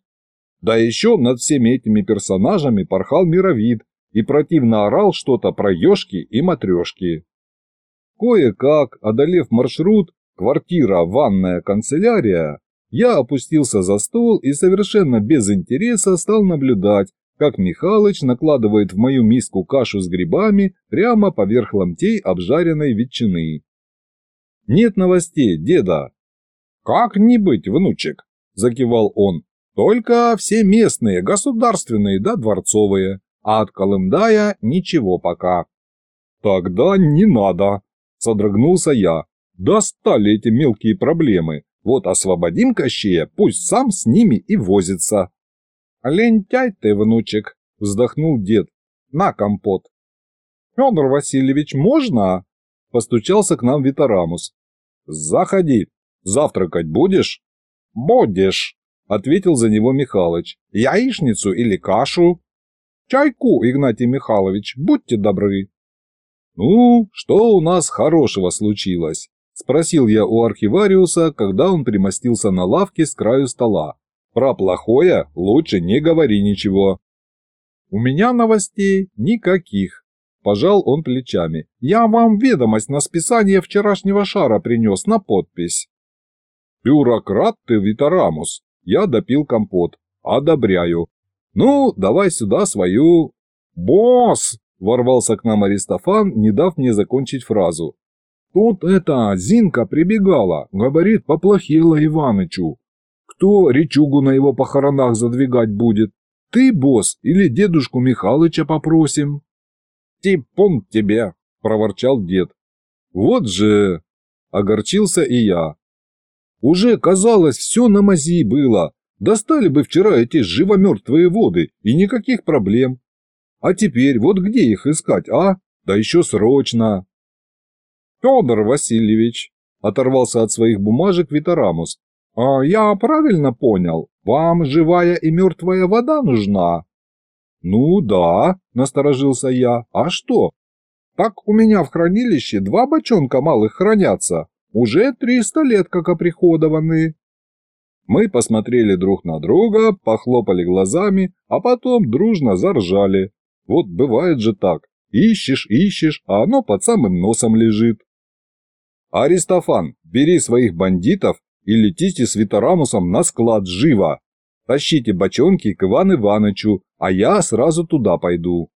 Speaker 1: Да еще над всеми этими персонажами порхал мировид и противно орал что-то про ешки и матрешки. Кое-как, одолев маршрут, квартира, ванная, канцелярия, я опустился за стол и совершенно без интереса стал наблюдать, как Михалыч накладывает в мою миску кашу с грибами прямо поверх ломтей обжаренной ветчины. «Нет новостей, деда». «Как не быть, внучек?» – закивал он. «Только все местные, государственные да дворцовые, а от Колымдая ничего пока». «Тогда не надо», – содрогнулся я. Достали эти мелкие проблемы. Вот освободим Кощея, пусть сам с ними и возится. Лентяй ты, внучек, вздохнул дед. На компот. Федор Васильевич, можно? Постучался к нам Витарамус. Заходи. Завтракать будешь? Будешь, ответил за него Михалыч. Яичницу или кашу? Чайку, Игнатий Михайлович, будьте добры. Ну, что у нас хорошего случилось? Спросил я у архивариуса, когда он примостился на лавке с краю стола. Про плохое лучше не говори ничего. У меня новостей никаких. Пожал он плечами. Я вам ведомость на списание вчерашнего шара принес на подпись. Бюрократ ты, Витарамус. Я допил компот. Одобряю. Ну, давай сюда свою... Босс! Ворвался к нам Аристофан, не дав мне закончить фразу. Тут эта Зинка прибегала, говорит, поплохело Иванычу. Кто речугу на его похоронах задвигать будет? Ты, босс, или дедушку Михалыча попросим? Типун тебе, проворчал дед. Вот же, огорчился и я. Уже, казалось, все на мази было. Достали бы вчера эти живомертвые воды, и никаких проблем. А теперь вот где их искать, а? Да еще срочно. Федор Васильевич, оторвался от своих бумажек Витарамус. А я правильно понял, вам живая и мертвая вода нужна? Ну да, насторожился я. А что? Так у меня в хранилище два бочонка малых хранятся, уже триста лет как оприходованы. Мы посмотрели друг на друга, похлопали глазами, а потом дружно заржали. Вот бывает же так. Ищешь, ищешь, а оно под самым носом лежит. Аристофан, бери своих бандитов и летите с Витарамусом на склад живо. Тащите бочонки к Ивану Иванычу, а я сразу туда пойду.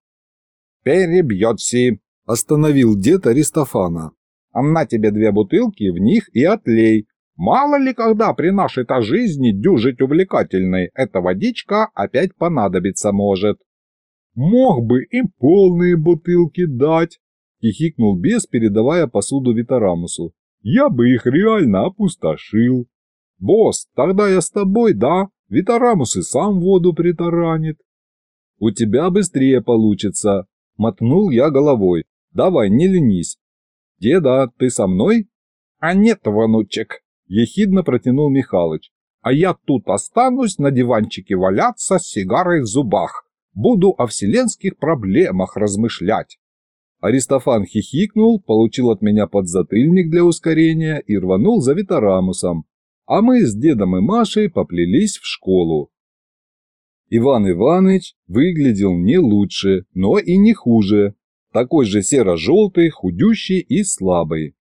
Speaker 2: Перебьется, остановил дед Аристофана. На тебе две бутылки, в них и отлей, Мало ли когда при нашей-то жизни дюжить увлекательной эта водичка опять понадобиться может.
Speaker 1: Мог бы им полные бутылки дать, хихикнул бес, передавая посуду Витарамусу. Я бы их реально опустошил. Босс, тогда я с тобой, да? Витарамус и сам воду притаранит. У тебя быстрее получится, мотнул я головой. Давай, не ленись. Деда, ты со мной?
Speaker 2: А нет, внучек, Ехидно протянул Михалыч. А я тут останусь на диванчике валяться с сигарой в зубах. Буду о вселенских проблемах размышлять.
Speaker 1: Аристофан хихикнул, получил от меня подзатыльник для ускорения и рванул за Витарамусом. А мы с дедом и Машей поплелись в школу. Иван Иванович выглядел не лучше, но и не хуже. Такой же серо-желтый, худющий и слабый.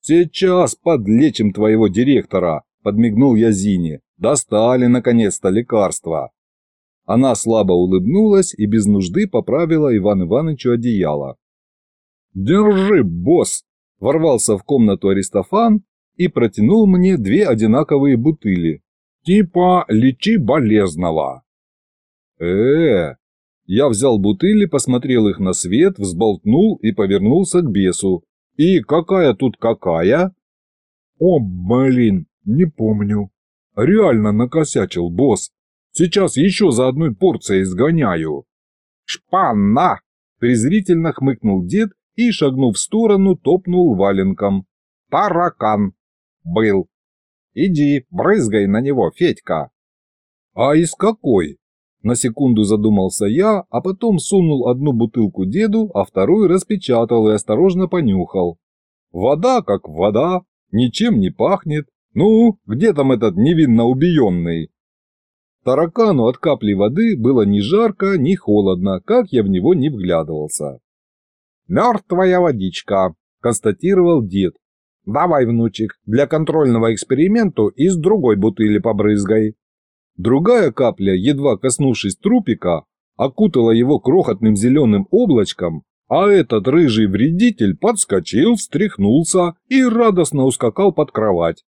Speaker 1: «Сейчас подлечим твоего директора», – подмигнул я Зине. «Достали, наконец-то, лекарства». Она слабо улыбнулась и без нужды поправила Иван Ивановичу одеяло. «Держи, босс!» – ворвался в комнату Аристофан и протянул мне две одинаковые бутыли. «Типа лечи болезного». Э Я взял бутыли, посмотрел их на свет, взболтнул и повернулся к бесу. И какая тут какая? О, блин, не помню. Реально накосячил, босс. Сейчас еще за одной порцией сгоняю.
Speaker 2: Шпана! Презрительно хмыкнул дед и, шагнув в сторону, топнул валенком. Таракан. Был. Иди, брызгай на него, Федька.
Speaker 1: А из какой? На секунду задумался я, а потом сунул одну бутылку деду, а вторую распечатал и осторожно понюхал. Вода как вода, ничем не пахнет. Ну, где там этот невинно убиенный? Таракану от капли воды было ни жарко, ни холодно, как я в него не вглядывался.
Speaker 2: «Мертвая водичка», – констатировал дед. «Давай, внучек, для контрольного эксперимента из другой бутыли побрызгай».
Speaker 1: Другая капля, едва коснувшись трупика, окутала его крохотным зеленым облачком, а этот рыжий вредитель подскочил, встряхнулся и радостно ускакал под кровать.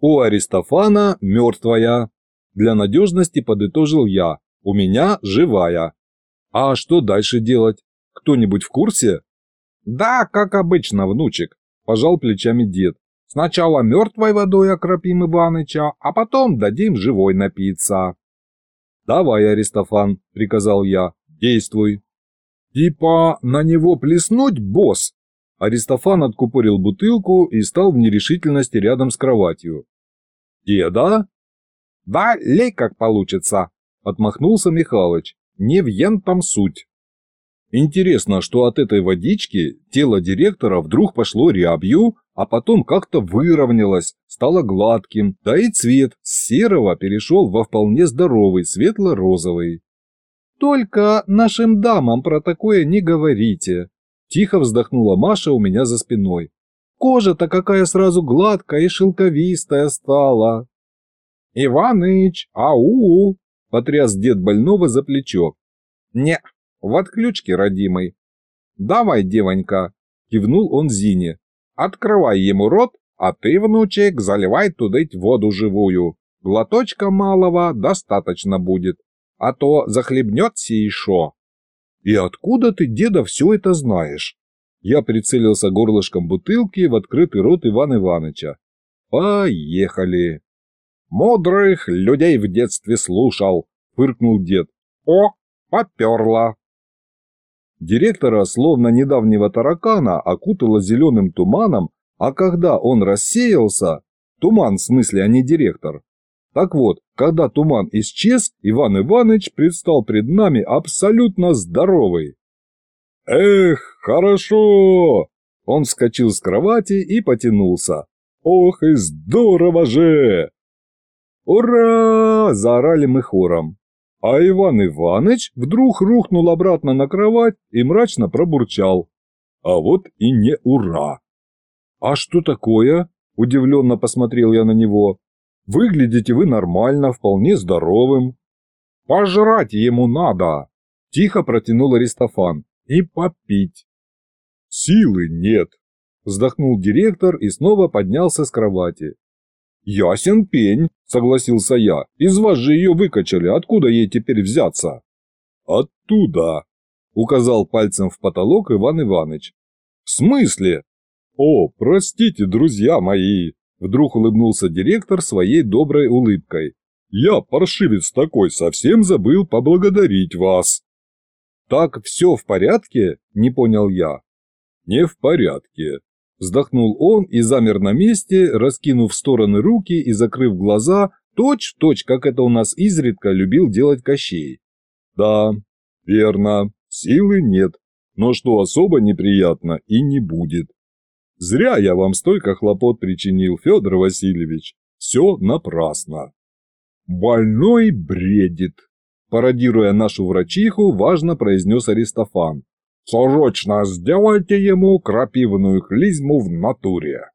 Speaker 1: У Аристофана мертвая. Для надежности подытожил я. У меня живая. А что дальше делать? Кто-нибудь в курсе?
Speaker 2: Да, как обычно, внучек, пожал плечами дед. Сначала мертвой водой окропим Иваныча, а потом дадим живой напиться.
Speaker 1: «Давай, Аристофан», — приказал я, — «действуй». «Типа на него плеснуть, босс?» Аристофан откупорил бутылку и стал в нерешительности рядом с кроватью. «Деда?»
Speaker 2: «Да, лей как получится», — отмахнулся Михалыч. «Не в ентом суть».
Speaker 1: Интересно, что от этой водички тело директора вдруг пошло рябью, а потом как-то выровнялось, стало гладким, да и цвет с серого перешел во вполне здоровый светло-розовый. «Только нашим дамам про такое не говорите», – тихо вздохнула Маша у меня за спиной. «Кожа-то какая сразу гладкая и шелковистая стала».
Speaker 2: «Иваныч, ау!»
Speaker 1: – потряс дед больного за плечо.
Speaker 2: «Не, в отключке, родимый».
Speaker 1: «Давай, девонька», – кивнул он Зине.
Speaker 2: Открывай ему рот, а ты, внучек, заливай тудыть воду живую. Глоточка малого достаточно будет, а то захлебнется еще.
Speaker 1: И откуда ты, деда, все это знаешь? Я прицелился горлышком бутылки в открытый рот Ивана Ивановича. Поехали.
Speaker 2: Мудрых людей в детстве слушал, фыркнул дед. О, поперло.
Speaker 1: Директора, словно недавнего таракана, окутало зеленым туманом, а когда он рассеялся, туман в смысле, а не директор. Так вот, когда туман исчез, Иван Иванович предстал пред нами абсолютно здоровый. «Эх, хорошо!» Он вскочил с кровати и потянулся. «Ох и здорово же!» «Ура!» – заорали мы хором. А Иван Иваныч вдруг рухнул обратно на кровать и мрачно пробурчал. А вот и не ура. «А что такое?» – удивленно посмотрел я на него. «Выглядите вы нормально, вполне здоровым». «Пожрать ему надо!» – тихо протянул Аристофан. «И попить». «Силы нет», – вздохнул директор и снова поднялся с кровати. «Ясен пень», – согласился я. «Из вас же ее выкачали, откуда ей теперь взяться?» «Оттуда», – указал пальцем в потолок Иван Иванович. «В смысле?» «О, простите, друзья мои!» – вдруг улыбнулся директор своей доброй улыбкой. «Я, паршивец такой, совсем забыл поблагодарить вас!» «Так все в порядке?» – не понял я. «Не в порядке», Вздохнул он и замер на месте, раскинув в стороны руки и закрыв глаза, точь-в-точь, точь, как это у нас изредка любил делать Кощей. «Да, верно, силы нет, но что особо неприятно и не будет. Зря я вам столько хлопот причинил, Федор Васильевич, все напрасно». «Больной бредит», пародируя нашу врачиху, важно произнес Аристофан. Срочно сделайте ему крапивную клизму в натуре.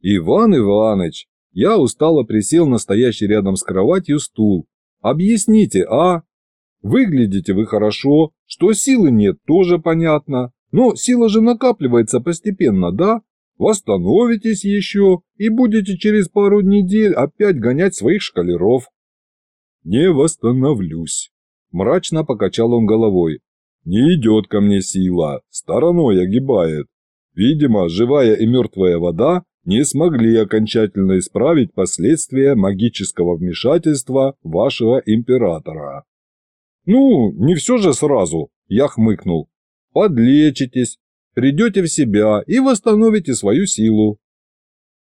Speaker 1: Иван Иваныч, я устало присел на стоящий рядом с кроватью стул. Объясните, а? Выглядите вы хорошо, что силы нет, тоже понятно. Но сила же накапливается постепенно, да? Восстановитесь еще и будете через пару недель опять гонять своих шкалеров. Не восстановлюсь. Мрачно покачал он головой. Не идет ко мне сила, стороной огибает. Видимо, живая и мертвая вода не смогли окончательно исправить последствия магического вмешательства вашего императора. Ну, не все же сразу, я хмыкнул. Подлечитесь, придете в себя и восстановите свою силу.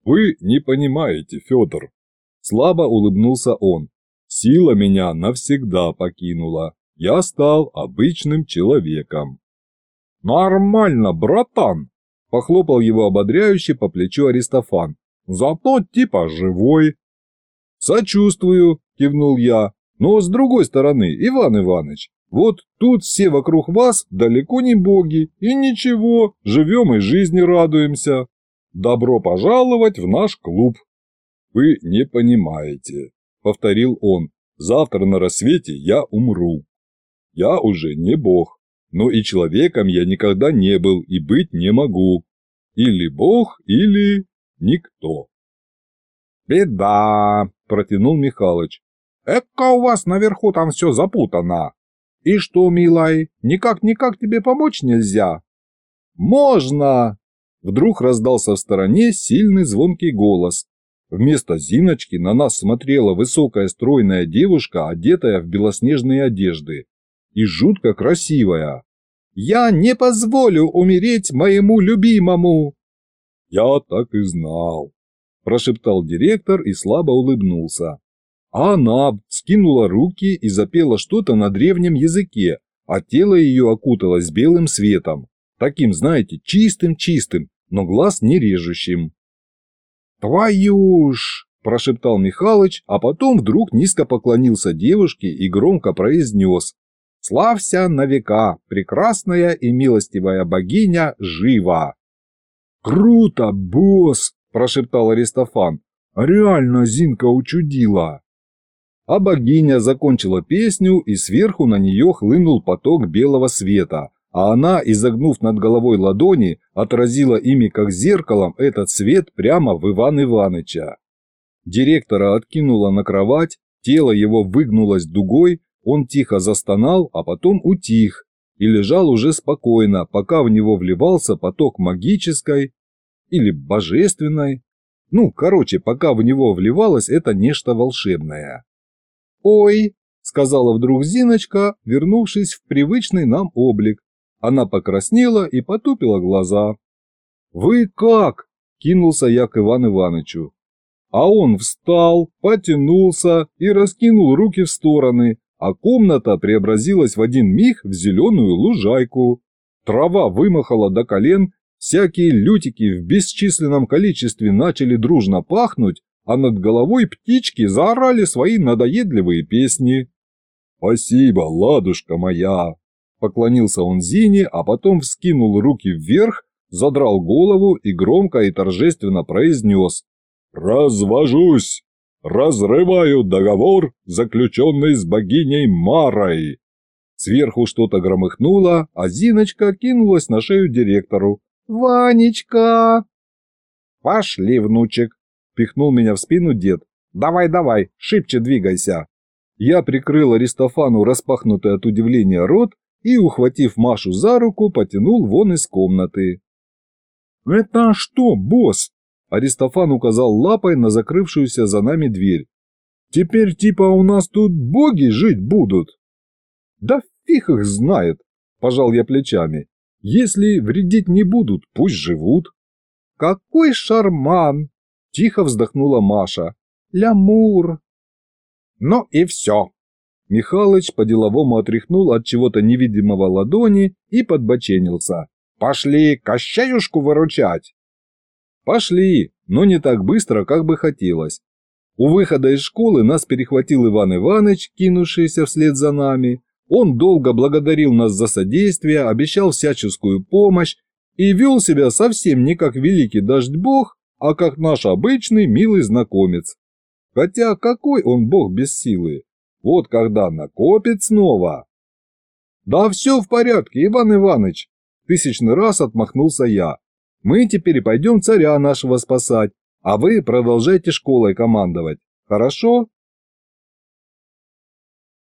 Speaker 1: Вы не понимаете, Федор. Слабо улыбнулся он. Сила меня навсегда покинула я стал обычным человеком. «Нормально, братан!» – похлопал его ободряюще по плечу Аристофан. «Зато типа живой». «Сочувствую», – кивнул я. «Но с другой стороны, Иван Иванович, вот тут все вокруг вас далеко не боги, и ничего, живем и жизни радуемся. Добро пожаловать в наш клуб». «Вы не понимаете», – повторил он. «Завтра на рассвете я умру». Я уже не бог, но и человеком я никогда не был и быть не могу. Или бог, или никто. «Беда!» – протянул Михалыч. «Эка у вас наверху там все запутано. И что, милай, никак-никак тебе помочь нельзя?» «Можно!» Вдруг раздался в стороне сильный звонкий голос. Вместо Зиночки на нас смотрела высокая стройная девушка, одетая в белоснежные одежды и жутко красивая. «Я не позволю умереть моему любимому!» «Я так и знал», – прошептал директор и слабо улыбнулся. А она скинула руки и запела что-то на древнем языке, а тело ее окуталось белым светом, таким, знаете, чистым-чистым, но глаз не режущим. «Твою ж!» – прошептал Михалыч, а потом вдруг низко поклонился девушке и громко произнес, Славься на века, прекрасная и милостивая богиня жива. «Круто, босс!» – прошептал Аристофан. «Реально Зинка учудила!» А богиня закончила песню, и сверху на нее хлынул поток белого света, а она, изогнув над головой ладони, отразила ими как зеркалом этот свет прямо в Иван Иваныча. Директора откинула на кровать, тело его выгнулось дугой, он тихо застонал, а потом утих и лежал уже спокойно, пока в него вливался поток магической или божественной. Ну, короче, пока в него вливалось это нечто волшебное. «Ой!» – сказала вдруг Зиночка, вернувшись в привычный нам облик. Она покраснела и потупила глаза. «Вы как?» – кинулся я к Ивану Ивановичу. А он встал, потянулся и раскинул руки в стороны, а комната преобразилась в один миг в зеленую лужайку. Трава вымахала до колен, всякие лютики в бесчисленном количестве начали дружно пахнуть, а над головой птички заорали свои надоедливые песни. «Спасибо, ладушка моя!» Поклонился он Зине, а потом вскинул руки вверх, задрал голову и громко и торжественно произнес «Развожусь! Разрываю договор, заключенный с богиней Марой!» Сверху что-то громыхнуло, а Зиночка кинулась на шею директору. «Ванечка!»
Speaker 2: «Пошли, внучек!» – пихнул меня в спину дед. «Давай-давай, шибче двигайся!»
Speaker 1: Я прикрыл Аристофану распахнутый от удивления рот и, ухватив Машу за руку, потянул вон из комнаты. «Это что, босс?» Аристофан указал лапой на закрывшуюся за нами дверь. «Теперь типа у нас тут боги жить будут?» «Да фиг их знает!» – пожал я плечами. «Если вредить не будут, пусть живут». «Какой шарман!» – тихо вздохнула Маша. «Лямур!»
Speaker 2: «Ну и все!»
Speaker 1: Михалыч по-деловому отряхнул от чего-то невидимого ладони и подбоченился.
Speaker 2: «Пошли Кощеюшку выручать!»
Speaker 1: Пошли, но не так быстро, как бы хотелось. У выхода из школы нас перехватил Иван Иванович, кинувшийся вслед за нами. Он долго благодарил нас за содействие, обещал всяческую помощь и вел себя совсем не как великий дождь бог, а как наш обычный милый знакомец. Хотя какой он бог без силы? Вот когда накопит снова. Да все в порядке, Иван Иванович, тысячный раз отмахнулся я. Мы теперь пойдем царя нашего спасать, а вы продолжайте школой командовать. Хорошо?»